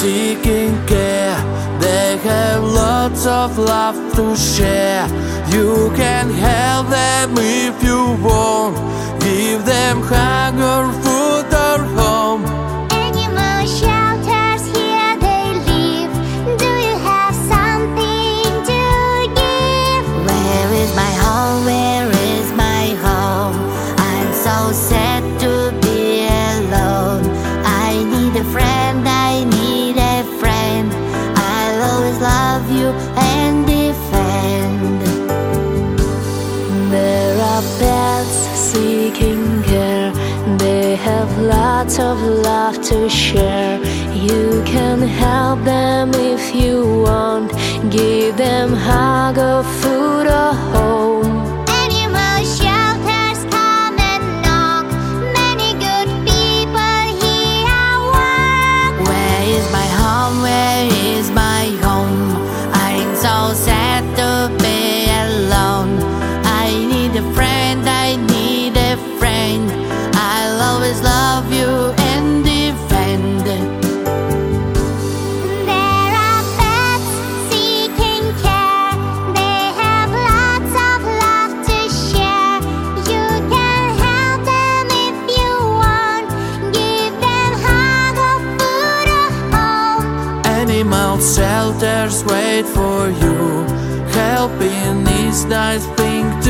Seeking care. They have lots of love to share. You can help them if you want. Give them hunger. of seeking care. They have lots of love to share. You can help them if you want. Give them hug or food. Animal shelters wait for you. Helping is nice thing